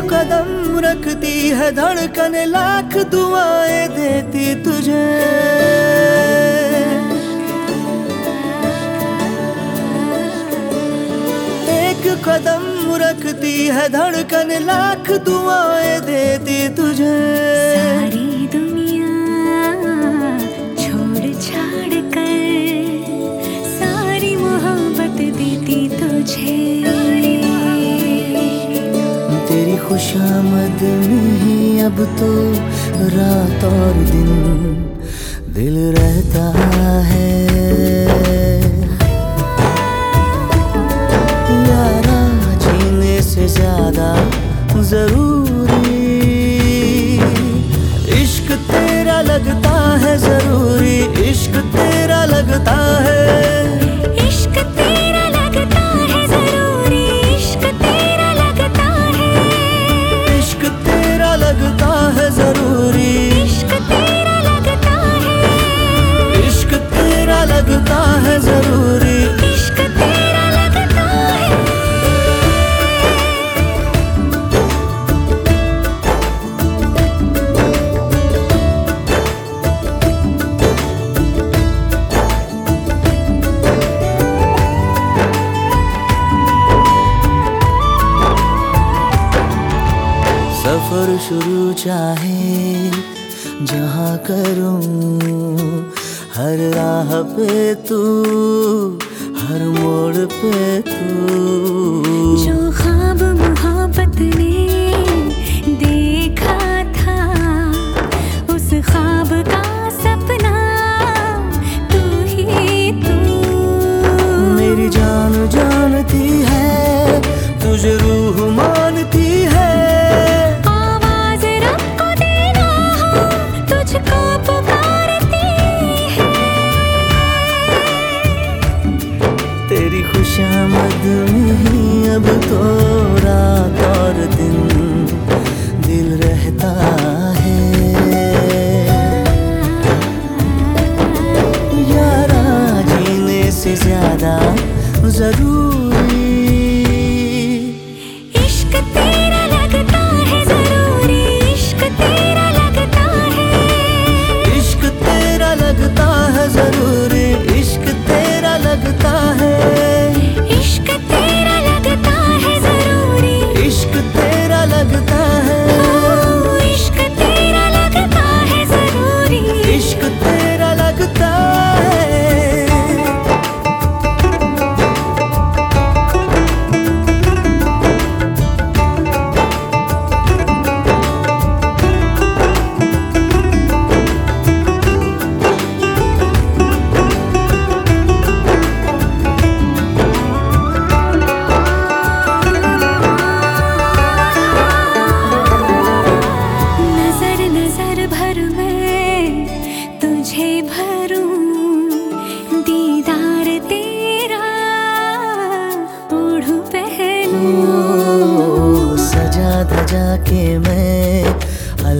कदम रखती है धड़कन, लाख दुआएँ देती तुझे। एक कदम रखती है धड़कन, लाख दुआएँ देती तुझे। खुशामद नहीं, अब तो रात और दिन दिल रहता है। यारा जीने से ज़्यादा ज़रूरी, इश्क तेरा लगता है ज़रूरी, इश्क तेरा लगता है। शुरू चाहे जहाँ करूँ हर राह पे तू हर मोड़ पे तू। जो जरूर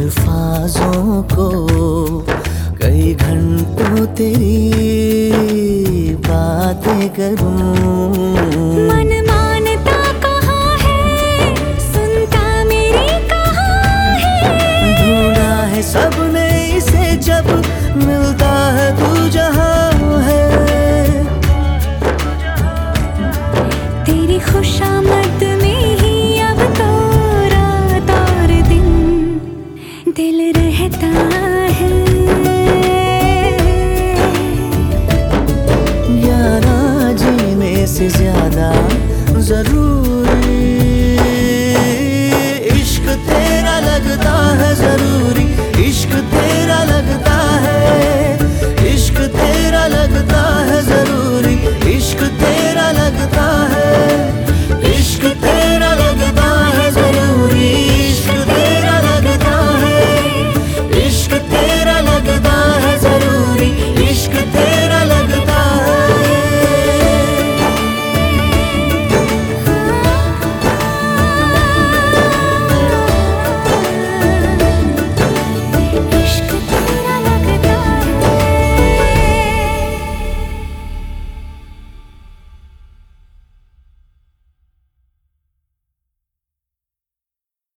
अल्फाजों को कई घंटों तेरी बातें करूँ। दिल रहता है। यारा जीने से ज़्यादा ज़रूर